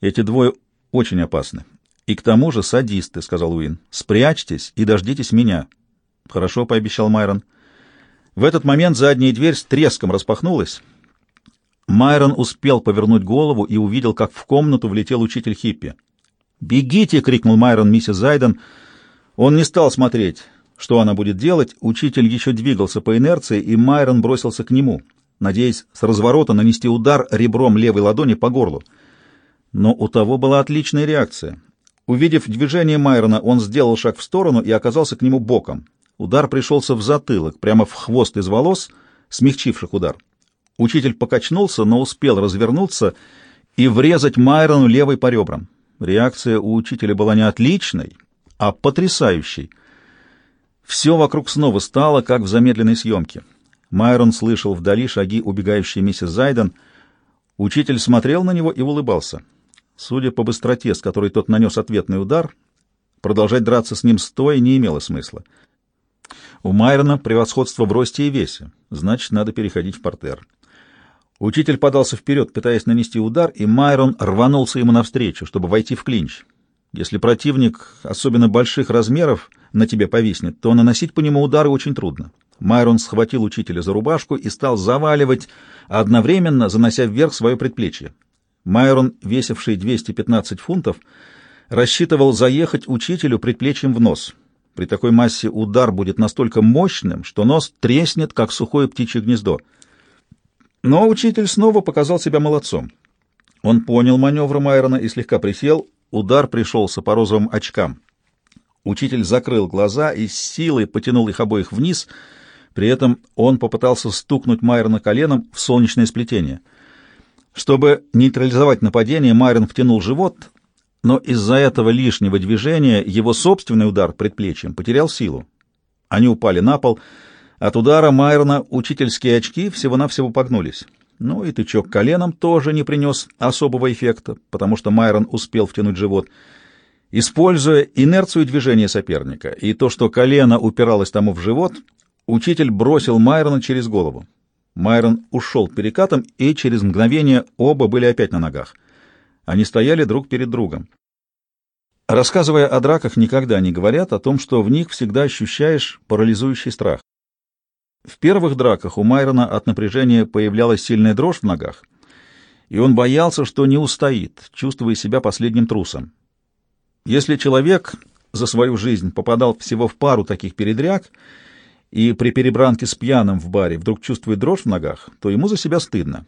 Эти двое очень опасны. И к тому же садисты, — сказал Уин. Спрячьтесь и дождитесь меня. Хорошо, — пообещал Майрон. В этот момент задняя дверь с треском распахнулась. Майрон успел повернуть голову и увидел, как в комнату влетел учитель Хиппи. «Бегите!» — крикнул Майрон миссис Зайден. Он не стал смотреть, что она будет делать. Учитель еще двигался по инерции, и Майрон бросился к нему, надеясь с разворота нанести удар ребром левой ладони по горлу. Но у того была отличная реакция. Увидев движение Майрона, он сделал шаг в сторону и оказался к нему боком. Удар пришелся в затылок, прямо в хвост из волос, смягчивших удар. Учитель покачнулся, но успел развернуться и врезать Майрону левой по ребрам. Реакция у учителя была не отличной, а потрясающей. Все вокруг снова стало, как в замедленной съемке. Майрон слышал вдали шаги убегающей миссис Зайден. Учитель смотрел на него и улыбался. Судя по быстроте, с которой тот нанес ответный удар, продолжать драться с ним стоя не имело смысла. У Майрона превосходство в росте и весе, значит, надо переходить в портер. Учитель подался вперед, пытаясь нанести удар, и Майрон рванулся ему навстречу, чтобы войти в клинч. Если противник, особенно больших размеров, на тебе повиснет, то наносить по нему удары очень трудно. Майрон схватил учителя за рубашку и стал заваливать, одновременно занося вверх свое предплечье. Майрон, весивший 215 фунтов, рассчитывал заехать учителю предплечьем в нос. При такой массе удар будет настолько мощным, что нос треснет, как сухое птичье гнездо. Но учитель снова показал себя молодцом. Он понял маневр Майрона и слегка присел. Удар пришелся по розовым очкам. Учитель закрыл глаза и с силой потянул их обоих вниз. При этом он попытался стукнуть Майрона коленом в солнечное сплетение. Чтобы нейтрализовать нападение, Майрон втянул живот, но из-за этого лишнего движения его собственный удар предплечьем потерял силу. Они упали на пол — от удара Майерна учительские очки всего-навсего погнулись. Ну и тычок коленом тоже не принес особого эффекта, потому что Майрон успел втянуть живот. Используя инерцию движения соперника и то, что колено упиралось тому в живот, учитель бросил Майрона через голову. Майрон ушел перекатом, и через мгновение оба были опять на ногах. Они стояли друг перед другом. Рассказывая о драках, никогда не говорят о том, что в них всегда ощущаешь парализующий страх. В первых драках у Майрона от напряжения появлялась сильная дрожь в ногах, и он боялся, что не устоит, чувствуя себя последним трусом. Если человек за свою жизнь попадал всего в пару таких передряг и при перебранке с пьяным в баре вдруг чувствует дрожь в ногах, то ему за себя стыдно.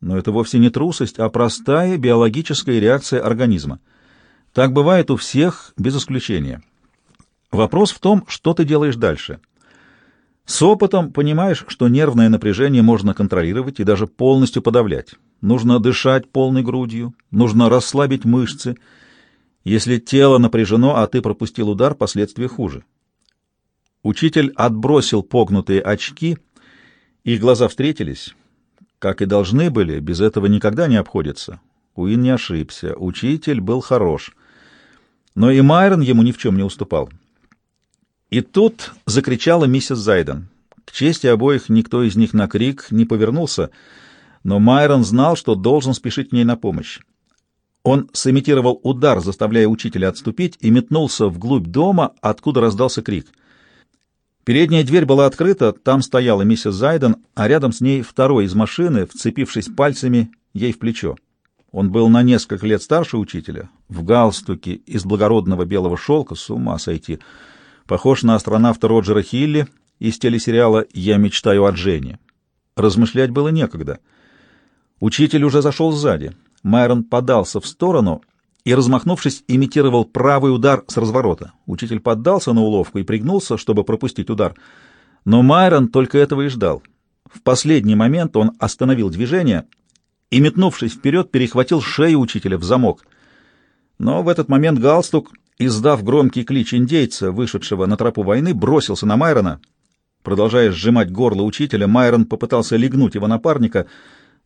Но это вовсе не трусость, а простая биологическая реакция организма. Так бывает у всех, без исключения. Вопрос в том, что ты делаешь дальше — с опытом понимаешь, что нервное напряжение можно контролировать и даже полностью подавлять. Нужно дышать полной грудью, нужно расслабить мышцы. Если тело напряжено, а ты пропустил удар, последствия хуже. Учитель отбросил погнутые очки, их глаза встретились. Как и должны были, без этого никогда не обходится. Уин не ошибся, учитель был хорош. Но и Майрон ему ни в чем не уступал. И тут закричала миссис Зайден. К чести обоих никто из них на крик не повернулся, но Майрон знал, что должен спешить к ней на помощь. Он сымитировал удар, заставляя учителя отступить, и метнулся вглубь дома, откуда раздался крик. Передняя дверь была открыта, там стояла миссис Зайден, а рядом с ней второй из машины, вцепившись пальцами ей в плечо. Он был на несколько лет старше учителя, в галстуке из благородного белого шелка, с ума сойти — Похож на астронавта Роджера Хилли из телесериала «Я мечтаю о Дженни». Размышлять было некогда. Учитель уже зашел сзади. Майрон подался в сторону и, размахнувшись, имитировал правый удар с разворота. Учитель поддался на уловку и пригнулся, чтобы пропустить удар. Но Майрон только этого и ждал. В последний момент он остановил движение и, метнувшись вперед, перехватил шею учителя в замок. Но в этот момент галстук Издав громкий клич индейца, вышедшего на тропу войны, бросился на Майрона. Продолжая сжимать горло учителя, Майрон попытался легнуть его напарника.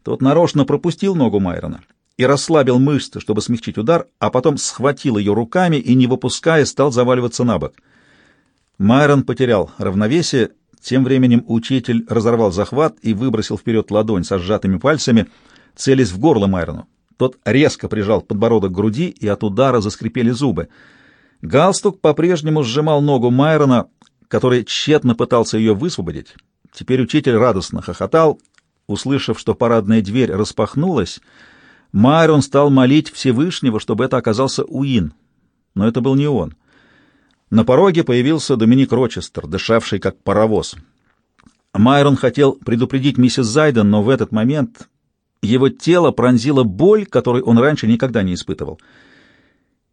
Тот нарочно пропустил ногу Майрона и расслабил мышцы, чтобы смягчить удар, а потом схватил ее руками и, не выпуская, стал заваливаться на бок. Майрон потерял равновесие, тем временем учитель разорвал захват и выбросил вперед ладонь со сжатыми пальцами, целясь в горло Майрону. Тот резко прижал подбородок к груди, и от удара заскрипели зубы. Галстук по-прежнему сжимал ногу Майрона, который тщетно пытался ее высвободить. Теперь учитель радостно хохотал. Услышав, что парадная дверь распахнулась, Майрон стал молить Всевышнего, чтобы это оказался Уин. Но это был не он. На пороге появился Доминик Рочестер, дышавший как паровоз. Майрон хотел предупредить миссис Зайден, но в этот момент его тело пронзила боль, которой он раньше никогда не испытывал.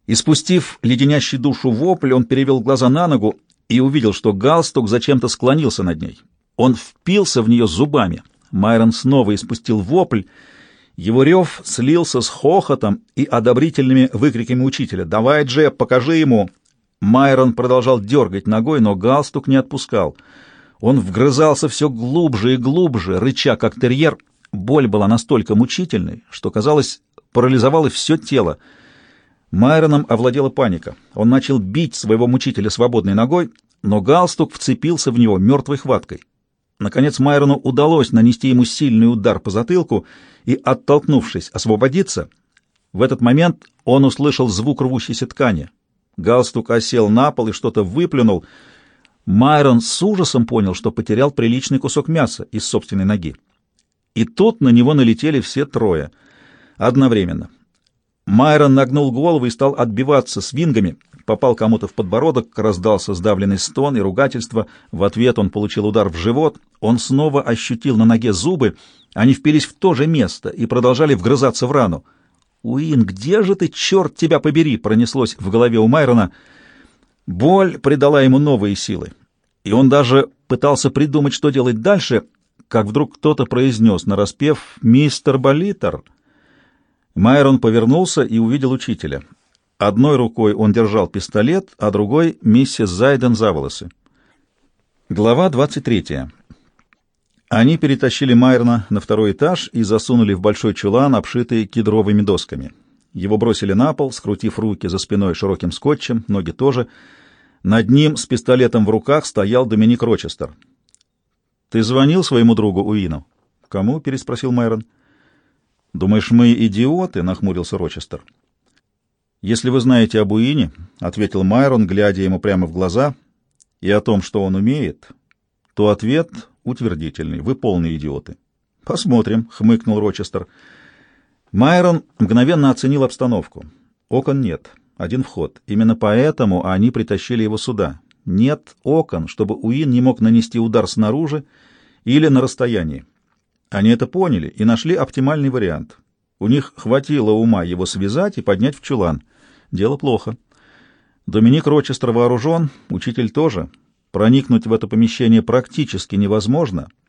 Испустив леденящий душу вопль, он перевел глаза на ногу и увидел, что галстук зачем-то склонился над ней. Он впился в нее зубами. Майрон снова испустил вопль. Его рев слился с хохотом и одобрительными выкриками учителя. «Давай, Джеб, покажи ему!» Майрон продолжал дергать ногой, но галстук не отпускал. Он вгрызался все глубже и глубже, рыча как терьер. Боль была настолько мучительной, что, казалось, парализовало все тело. Майроном овладела паника. Он начал бить своего мучителя свободной ногой, но галстук вцепился в него мертвой хваткой. Наконец Майрону удалось нанести ему сильный удар по затылку и, оттолкнувшись, освободиться. В этот момент он услышал звук рвущейся ткани. Галстук осел на пол и что-то выплюнул. Майрон с ужасом понял, что потерял приличный кусок мяса из собственной ноги. И тут на него налетели все трое. Одновременно. Майрон нагнул голову и стал отбиваться свингами. Попал кому-то в подбородок, раздался сдавленный стон и ругательство. В ответ он получил удар в живот. Он снова ощутил на ноге зубы. Они впились в то же место и продолжали вгрызаться в рану. «Уин, где же ты, черт тебя побери?» — пронеслось в голове у Майрона. Боль придала ему новые силы, и он даже пытался придумать, что делать дальше, как вдруг кто-то произнес, нараспев «Мистер Болитер». Майрон повернулся и увидел учителя. Одной рукой он держал пистолет, а другой — миссис Зайден за волосы. Глава 23. Они перетащили Майрона на второй этаж и засунули в большой чулан, обшитый кедровыми досками. Его бросили на пол, скрутив руки за спиной широким скотчем, ноги тоже. Над ним с пистолетом в руках стоял Доминик Рочестер. «Ты звонил своему другу Уину?» «Кому?» — переспросил Майрон. «Думаешь, мы идиоты?» — нахмурился Рочестер. «Если вы знаете об Уине, — ответил Майрон, глядя ему прямо в глаза, — и о том, что он умеет, то ответ утвердительный. Вы полные идиоты». «Посмотрим», — хмыкнул Рочестер. Майрон мгновенно оценил обстановку. Окон нет, один вход. Именно поэтому они притащили его сюда. Нет окон, чтобы Уин не мог нанести удар снаружи или на расстоянии. Они это поняли и нашли оптимальный вариант. У них хватило ума его связать и поднять в чулан. Дело плохо. Доминик Рочестер вооружен, учитель тоже. Проникнуть в это помещение практически невозможно —